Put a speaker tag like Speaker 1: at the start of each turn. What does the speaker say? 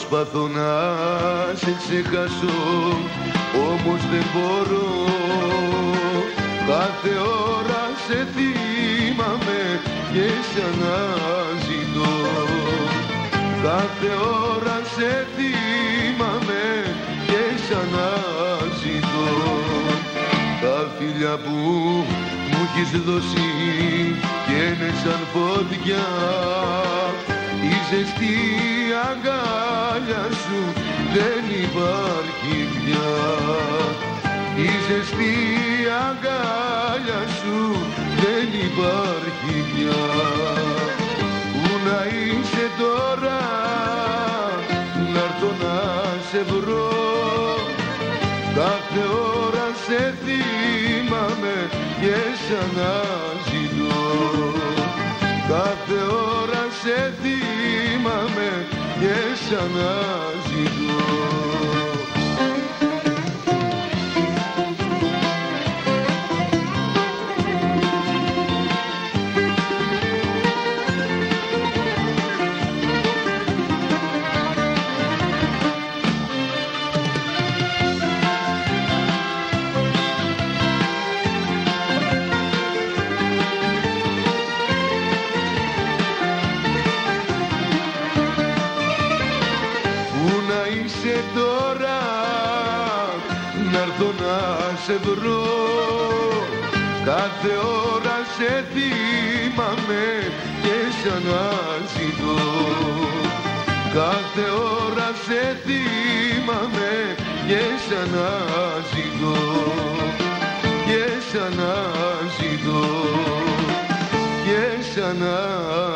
Speaker 1: Προσπαθώ να σε ξεχάσω όμως δεν μπορώ. Κάθε ώρα σε θυμάμαι και σε αναζητώ. Κάθε ώρα σε θυμάμαι και σε αναζητώ. Τα φιλιά που μου έχεις δώσει και είναι σαν φωτιά η ζεστή αγκάλια σου δεν υπάρχει πια. Η ζεστή αγκάλια σου δεν υπάρχει πια. Πού να είσαι τώρα να'ρθω να σε βρω. Κάθε ώρα σε θυμάμαι και σ' και είσαι τώρα να'ρθω να σε βρω. Κάθε ώρα σε θυμάμαι και σ' αναζητώ. Κάθε ώρα σε θυμάμαι και σ' αναζητώ. Και σ' αναζητώ. Και σ' αναζητώ